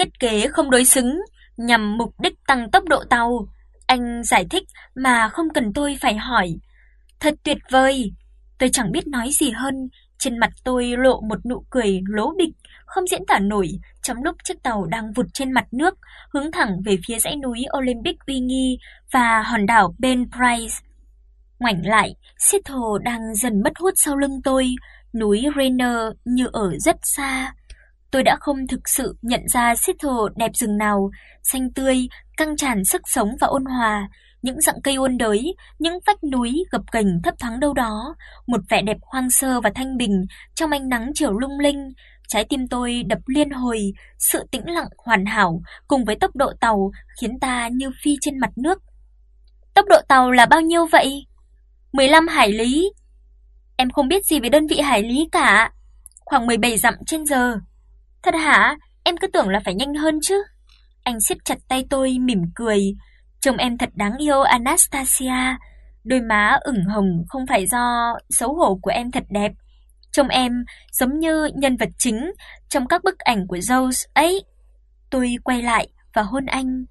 Thiết kế không đối xứng nhằm mục đích tăng tốc độ tàu. Anh giải thích mà không cần tôi phải hỏi. Thật tuyệt vời. Tôi chẳng biết nói gì hơn, trên mặt tôi lộ một nụ cười lố bịch không diễn tả nổi trong lúc chiếc tàu đang vụt trên mặt nước, hướng thẳng về phía dãy núi Olympic uy nghi và hòn đảo Ben Price. Ngoảnh lại, Seattle đang dần mất hút sau lưng tôi, núi Rainer như ở rất xa. Tôi đã không thực sự nhận ra Seattle đẹp rừng nào, xanh tươi, căng tràn sức sống và ôn hòa, những rặng cây ôn đới, những vách núi gập ghềnh thấp thoáng đâu đó, một vẻ đẹp hoang sơ và thanh bình trong ánh nắng chiều lung linh, trái tim tôi đập liên hồi, sự tĩnh lặng hoàn hảo cùng với tốc độ tàu khiến ta như phi trên mặt nước. Tốc độ tàu là bao nhiêu vậy? 15 hải lý. Em không biết gì về đơn vị hải lý cả. Khoảng 17 dặm trên giờ. Thật hả? Em cứ tưởng là phải nhanh hơn chứ. Anh siết chặt tay tôi mỉm cười. Trông em thật đáng yêu Anastasia. Đôi má ửng hồng không phải do xấu hổ của em thật đẹp. Trông em giống như nhân vật chính trong các bức ảnh của Rose ấy. Tôi quay lại và hôn anh.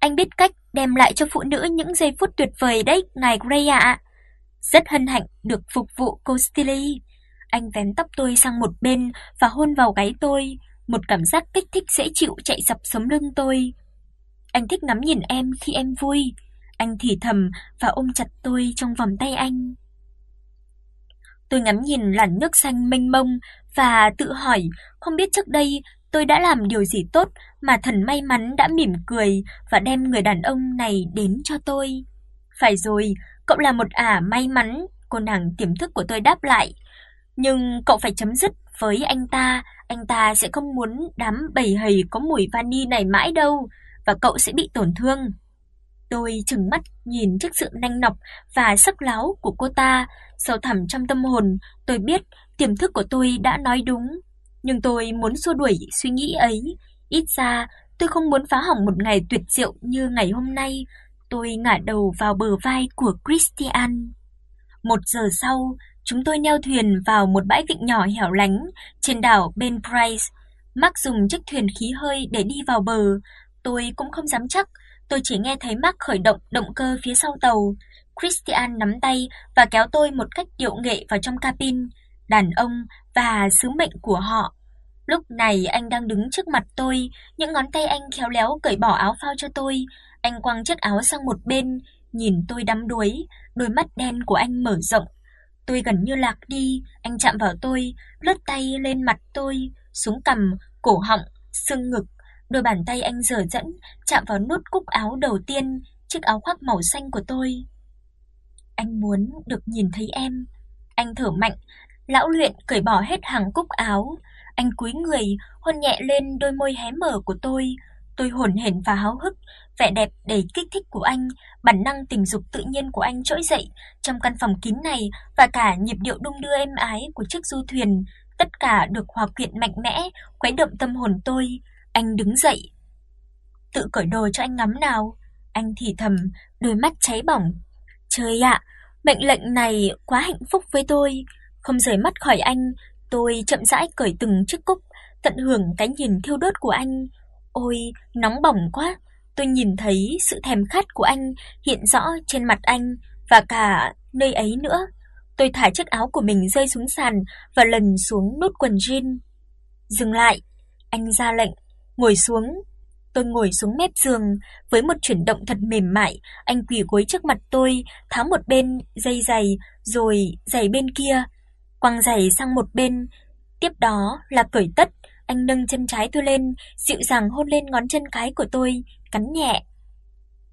Anh biết cách đem lại cho phụ nữ những giây phút tuyệt vời đấy, ngài Gray ạ. Rất hân hạnh được phục vụ cô Stilly. Anh vén tóc tôi sang một bên và hôn vào gáy tôi, một cảm giác kích thích dễ chịu chạy dọc sống lưng tôi. Anh thích ngắm nhìn em khi em vui. Anh thì thầm và ôm chặt tôi trong vòng tay anh. Tôi ngắm nhìn làn nước xanh mênh mông và tự hỏi, không biết trước đây tôi đã làm điều gì tốt mà thần may mắn đã mỉm cười và đem người đàn ông này đến cho tôi. Phải rồi, cậu là một ả may mắn, cô nàng tiềm thức của tôi đáp lại. Nhưng cậu phải chấm dứt với anh ta, anh ta sẽ không muốn đám bầy hầy có mùi vani này mãi đâu và cậu sẽ bị tổn thương. Tôi trừng mắt nhìn trước sự nanh nọc và sắc láo của cô ta, sâu thẳm trong tâm hồn, tôi biết tiềm thức của tôi đã nói đúng, nhưng tôi muốn xua đuổi suy nghĩ ấy, ít ra tôi không muốn phá hỏng một ngày tuyệt diệu như ngày hôm nay. Tôi ngả đầu vào bờ vai của Christian. Một giờ sau, chúng tôi neo thuyền vào một bãi vịnh nhỏ hẻo lánh trên đảo Ben Price. Mark dùng chiếc thuyền khí hơi để đi vào bờ, tôi cũng không dám chắc tôi chỉ nghe thấy Mark khởi động động cơ phía sau tàu. Christian nắm tay và kéo tôi một cách điệu nghệ vào trong cabin, đàn ông và sứ mệnh của họ. Lúc này anh đang đứng trước mặt tôi, những ngón tay anh khéo léo cởi bỏ áo phao cho tôi. Anh quăng chiếc áo sang một bên, nhìn tôi đắm đuối, đôi mắt đen của anh mở rộng. Tôi gần như lạc đi, anh chạm vào tôi, lướt tay lên mặt tôi, xuống cằm, cổ họng, xương ngực Đôi bàn tay anh dở dẫn chạm vào nút cúc áo đầu tiên, chiếc áo khoác màu xanh của tôi. Anh muốn được nhìn thấy em. Anh thở mạnh, lão luyện cởi bỏ hết hàng cúc áo. Anh cúi người, hôn nhẹ lên đôi môi hé mở của tôi. Tôi hồn hển và háo hức, vẻ đẹp đầy kích thích của anh, bản năng tình dục tự nhiên của anh trỗi dậy trong căn phòng kín này và cả nhịp điệu đung đưa êm ái của chiếc du thuyền, tất cả được hòa quyện mạnh mẽ, khuấy động tâm hồn tôi. Anh đứng dậy. Tự cởi đồ cho anh ngắm nào. Anh thì thầm, đôi mắt cháy bỏng. Trời ạ, mệnh lệnh này quá hạnh phúc với tôi. Không rời mắt khỏi anh, tôi chậm rãi cởi từng chiếc cúc, tận hưởng cái nhìn thiêu đốt của anh. Ôi, nóng bỏng quá. Tôi nhìn thấy sự thèm khát của anh hiện rõ trên mặt anh và cả nơi ấy nữa. Tôi thả chiếc áo của mình rơi xuống sàn và lần xuống nút quần jean. Dừng lại, anh ra lệnh ngồi xuống. Tôi ngồi xuống mép giường, với một chuyển động thật mềm mại, anh quỳ gối trước mặt tôi, tháo một bên dây giày, rồi giày bên kia, quăng giày sang một bên. Tiếp đó là cởi tất, anh nâng chân trái tôi lên, dịu dàng hôn lên ngón chân cái của tôi, cắn nhẹ.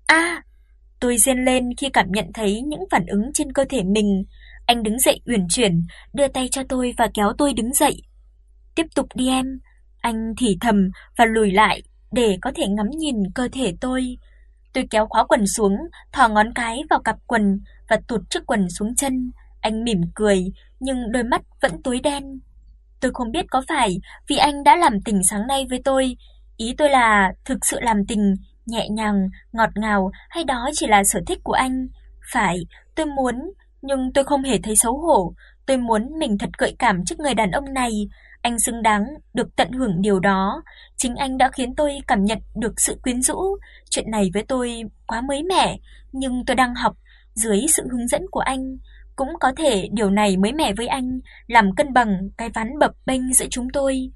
A! tôi rên lên khi cảm nhận thấy những phản ứng trên cơ thể mình. Anh đứng dậy uyển chuyển, đưa tay cho tôi và kéo tôi đứng dậy. "Tiếp tục đi em." Anh thì thầm và lùi lại để có thể ngắm nhìn cơ thể tôi. Tôi kéo khóa quần xuống, thò ngón cái vào cặp quần và tụt chiếc quần xuống chân. Anh mỉm cười, nhưng đôi mắt vẫn tối đen. Tôi không biết có phải vì anh đã làm tình sáng nay với tôi, ý tôi là thực sự làm tình nhẹ nhàng, ngọt ngào hay đó chỉ là sở thích của anh? Phải, tôi muốn, nhưng tôi không hề thấy xấu hổ. Tôi muốn mình thật gợi cảm trước người đàn ông này, Anh xứng đáng được tận hưởng điều đó, chính anh đã khiến tôi cảm nhận được sự quyến rũ. Chuyện này với tôi quá mới mẻ, nhưng tôi đang học dưới sự hướng dẫn của anh, cũng có thể điều này mới mẻ với anh, làm cân bằng cái ván bập bênh giữa chúng tôi.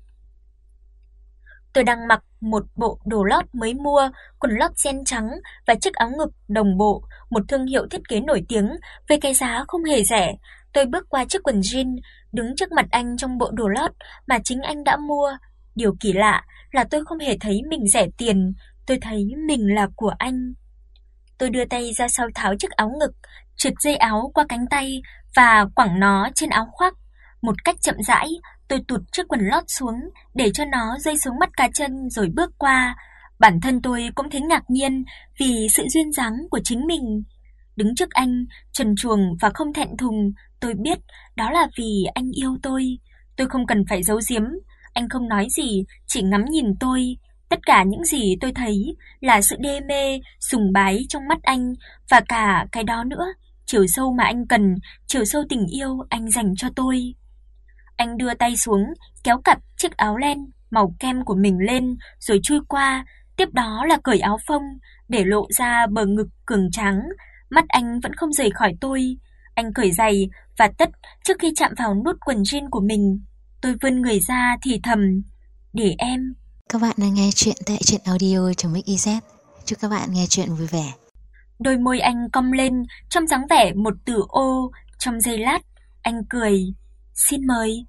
Tôi đang mặc một bộ đồ lót mới mua, quần lót ren trắng và chiếc áo ngực đồng bộ, một thương hiệu thiết kế nổi tiếng với cái giá không hề rẻ. Tôi bước qua chiếc quần jean, đứng trước mặt anh trong bộ đồ lót mà chính anh đã mua. Điều kỳ lạ là tôi không hề thấy mình rẻ tiền, tôi thấy mình là của anh. Tôi đưa tay ra sau tháo chiếc áo ngực, trượt dây áo qua cánh tay và quẳng nó trên áo khoác. Một cách chậm rãi, tôi tụt chiếc quần lót xuống để cho nó rơi xuống mắt cá chân rồi bước qua. Bản thân tôi cũng thấy ngạc nhiên vì sự duyên dáng của chính mình. Đứng trước anh, trần truồng và không thẹn thùng, tôi biết đó là vì anh yêu tôi. Tôi không cần phải giấu giếm, anh không nói gì, chỉ ngắm nhìn tôi. Tất cả những gì tôi thấy là sự đê mê, sùng bái trong mắt anh và cả cái đó nữa, chiều sâu mà anh cần, chiều sâu tình yêu anh dành cho tôi. Anh đưa tay xuống, kéo cặp chiếc áo len màu kem của mình lên rồi chui qua, tiếp đó là cởi áo phông để lộ ra bờ ngực cường tráng, mắt anh vẫn không rời khỏi tôi. Anh cởi giày và tất trước khi chạm vào nút quần jean của mình. Tôi vươn người ra thì thầm, "Để em." Các bạn đang nghe chuyện tại truyện audio.mix.iz. Chúc các bạn nghe chuyện vui vẻ. Đôi môi anh cong lên trong dáng vẻ một từ ô, trong giây lát, anh cười, "Xin mời."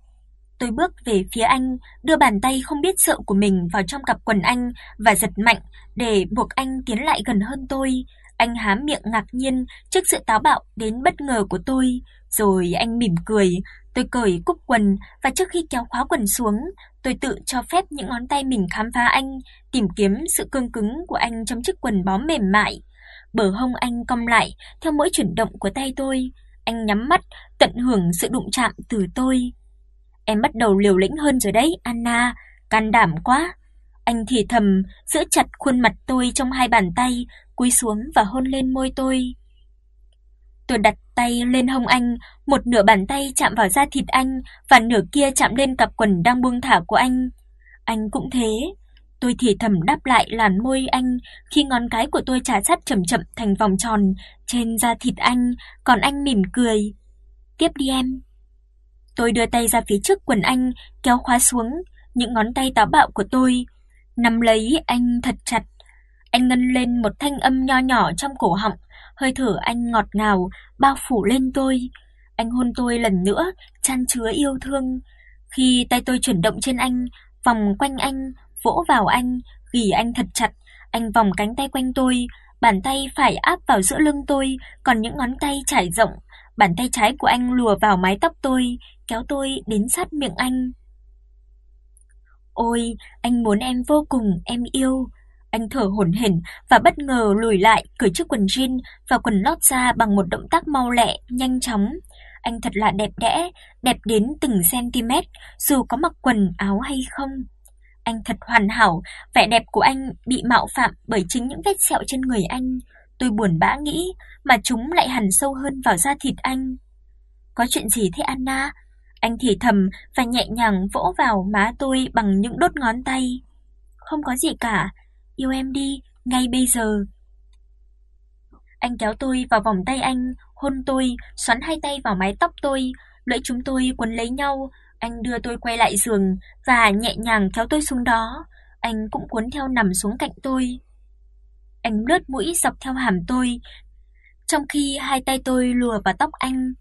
Tôi bước về phía anh, đưa bàn tay không biết sợ của mình vào trong cặp quần anh và giật mạnh để buộc anh tiến lại gần hơn tôi. Anh há miệng ngạc nhiên trước sự táo bạo đến bất ngờ của tôi, rồi anh mỉm cười. Tôi cởi cúc quần và trước khi kéo khóa quần xuống, tôi tự cho phép những ngón tay mình khám phá anh, tìm kiếm sự cương cứng của anh trong chiếc quần bó mềm mại. Bờ hông anh cong lại theo mỗi chuyển động của tay tôi. Anh nhắm mắt, tận hưởng sự đụng chạm từ tôi. Em bắt đầu liều lĩnh hơn rồi đấy, Anna, can đảm quá. Anh thì thầm, giữ chặt khuôn mặt tôi trong hai bàn tay, cúi xuống và hôn lên môi tôi. Tôi đặt tay lên hông anh, một nửa bàn tay chạm vào da thịt anh và nửa kia chạm lên cặp quần đang buông thả của anh. Anh cũng thế. Tôi thì thầm đáp lại làn môi anh khi ngón cái của tôi chà sát chậm chậm thành vòng tròn trên da thịt anh, còn anh mỉm cười. "Tiếp đi em." Tôi đưa tay ra phía trước quần anh, kéo khóa xuống, những ngón tay táo bạo của tôi nắm lấy anh thật chặt. Anh ngân lên một thanh âm nho nhỏ trong cổ họng, hơi thở anh ngọt ngào bao phủ lên tôi. Anh hôn tôi lần nữa, chan chứa yêu thương. Khi tay tôi chuyển động trên anh, vòng quanh anh, vỗ vào anh, gỉ anh thật chặt, anh vòng cánh tay quanh tôi, bàn tay phải áp vào giữa lưng tôi, còn những ngón tay trải rộng, bàn tay trái của anh lùa vào mái tóc tôi, kéo tôi đến sát miệng anh. "Ôi, anh muốn em vô cùng, em yêu." Anh thở hổn hển và bất ngờ lùi lại, cởi chiếc quần jean và quần lót ra bằng một động tác mau lẹ, nhanh chóng. Anh thật là đẹp đẽ, đẹp đến từng cm, dù có mặc quần áo hay không. Anh thật hoàn hảo, vẻ đẹp của anh bị mạo phạm bởi chính những vết sẹo trên người anh. Tôi buồn bã nghĩ, mà chúng lại hằn sâu hơn vào da thịt anh. Có chuyện gì thế Anna? Anh thì thầm và nhẹ nhàng vỗ vào má tôi bằng những đốt ngón tay. Không có gì cả, yêu em đi, ngay bây giờ. Anh kéo tôi vào vòng tay anh, hôn tôi, xoắn hai tay vào mái tóc tôi, lưỡi chúng tôi quấn lấy nhau, anh đưa tôi quay lại giường và nhẹ nhàng kéo tôi xuống đó, anh cũng cuốn theo nằm xuống cạnh tôi. Anh lướt mũi dọc theo hàm tôi, trong khi hai tay tôi lùa vào tóc anh.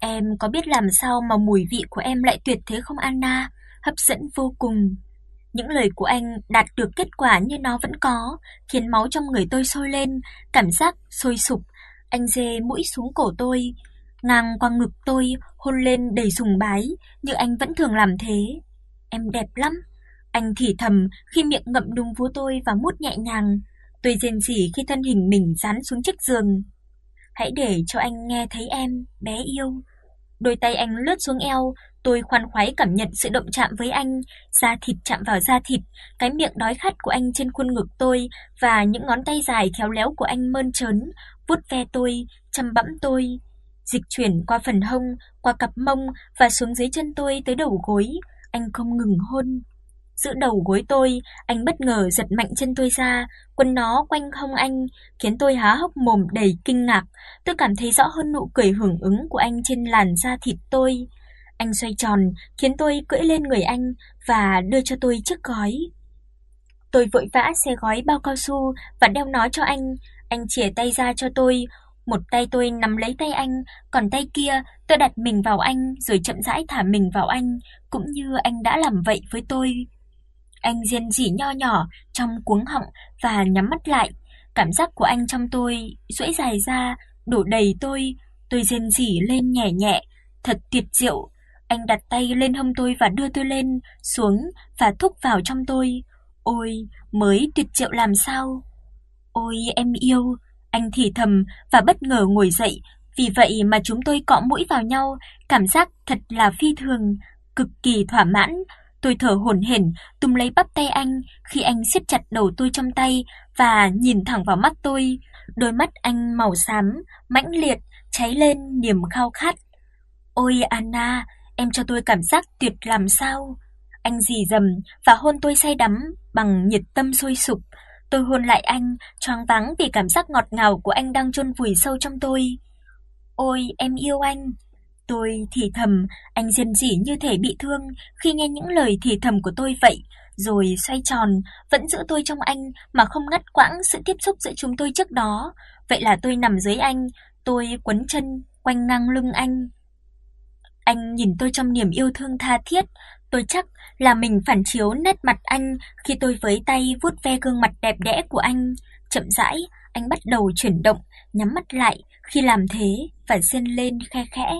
Em có biết làm sao mà mùi vị của em lại tuyệt thế không Anna, hấp dẫn vô cùng. Những lời của anh đạt được kết quả như nó vẫn có, khiến máu trong người tôi sôi lên, cảm giác sôi sục. Anh dê mũi xuống cổ tôi, ngang qua ngực tôi, hôn lên đầy sùng bái, như anh vẫn thường làm thế. Em đẹp lắm. Anh thì thầm khi miệng ngậm đung vú tôi và mút nhẹ nhàng. Tôi rên rỉ khi thân hình mình dán xuống chiếc giường. Hãy để cho anh nghe thấy em, bé yêu. Đôi tay anh lướt xuống eo, tôi khoan khoái cảm nhận sự động chạm với anh, da thịt chạm vào da thịt, cái miệng đói khát của anh trên khuôn ngực tôi và những ngón tay dài khéo léo của anh mơn trớn, vuốt ve tôi, chăm bẵm tôi, dịch chuyển qua phần hông, qua cặp mông và xuống dưới chân tôi tới đầu gối. anh không ngừng hôn. Giữ đầu gối tôi, anh bất ngờ giật mạnh chân tôi ra, quấn nó quanh hông anh, khiến tôi há hốc mồm đầy kinh ngạc. Tôi cảm thấy rõ hơn nụ cười hưởng ứng của anh trên làn da thịt tôi. Anh xoay tròn, khiến tôi cưỡi lên người anh và đưa cho tôi chiếc gói. Tôi vội vã xé gói bao cao su và đeo nó cho anh, anh chìa tay ra cho tôi, một tay tôi nắm lấy tay anh, còn tay kia tôi đặt mình vào anh rồi chậm rãi thả mình vào anh, cũng như anh đã làm vậy với tôi. Anh rên rỉ nho nhỏ trong cuống họng và nhắm mắt lại, cảm giác của anh trong tôi duỗi dài ra, đổ đầy tôi, tôi rên rỉ lên nhẹ nhẹ, thật tuyệt diệu. Anh đặt tay lên hông tôi và đưa tôi lên, xuống và thúc vào trong tôi. Ôi, mới tuyệt diệu làm sao. Ôi em yêu, anh thì thầm và bất ngờ ngồi dậy, vì vậy mà chúng tôi cọ mũi vào nhau, cảm giác thật là phi thường, cực kỳ thỏa mãn. Tôi thở hổn hển, túm lấy bắp tay anh khi anh siết chặt đầu tôi trong tay và nhìn thẳng vào mắt tôi. Đôi mắt anh màu xám, mãnh liệt, cháy lên niềm khao khát. "Ôi Anna, em cho tôi cảm giác tuyệt làm sao?" Anh rì rầm và hôn tôi say đắm bằng nhiệt tâm sôi sục. Tôi hôn lại anh, choáng váng vì cảm giác ngọt ngào của anh đang chôn vùi sâu trong tôi. "Ôi, em yêu anh." Tôi thì thầm, anh rên rỉ như thể bị thương khi nghe những lời thì thầm của tôi vậy, rồi xoay tròn, vẫn giữ tôi trong anh mà không ngắt quãng sự tiếp xúc giữa chúng tôi trước đó. Vậy là tôi nằm dưới anh, tôi quấn chân quanh ngang lưng anh. Anh nhìn tôi trong niềm yêu thương tha thiết, tôi chắc là mình phản chiếu nét mặt anh khi tôi với tay vuốt ve gương mặt đẹp đẽ của anh. Chậm rãi, anh bắt đầu chuyển động, nhắm mắt lại khi làm thế và rên lên khe khẽ.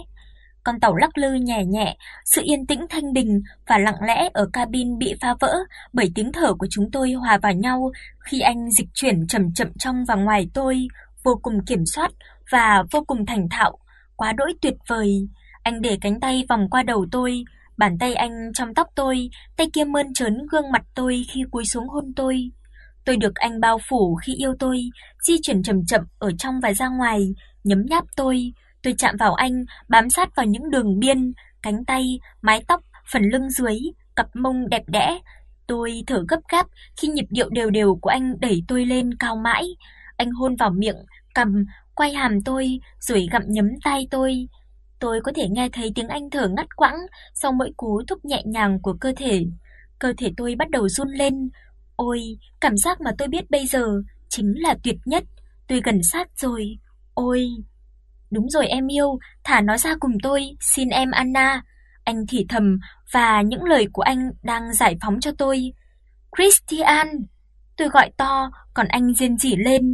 Con tàu lắc lư nhẹ nhẹ, sự yên tĩnh thanh bình và lặng lẽ ở cabin bị phá vỡ bởi tiếng thở của chúng tôi hòa vào nhau khi anh dịch chuyển chậm chậm trong và ngoài tôi, vô cùng kiểm soát và vô cùng thành thạo, quá đỗi tuyệt vời. Anh để cánh tay vòng qua đầu tôi, bàn tay anh trong tóc tôi, tay kia mơn trớn gương mặt tôi khi cúi xuống hôn tôi. Tôi được anh bao phủ khi yêu tôi, di chuyển chậm chậm ở trong và ra ngoài, nhấm nháp tôi. Tôi chạm vào anh, bám sát vào những đường biên, cánh tay, mái tóc, phần lưng dưới, cặp mông đẹp đẽ. Tôi thở gấp gáp khi nhịp điệu đều đều của anh đẩy tôi lên cao mãi. Anh hôn vào miệng, cầm, quay hàm tôi rồi gặm nhấm tai tôi. Tôi có thể nghe thấy tiếng anh thở ngắt quãng sau mỗi cú thúc nhẹ nhàng của cơ thể. Cơ thể tôi bắt đầu run lên. Ôi, cảm giác mà tôi biết bây giờ chính là tuyệt nhất. Tôi gần sát rồi. Ôi, đúng rồi em yêu, thả nó ra cùng tôi, xin em Anna. Anh thì thầm và những lời của anh đang giải phóng cho tôi. Christian, tôi gọi to, còn anh rên rỉ lên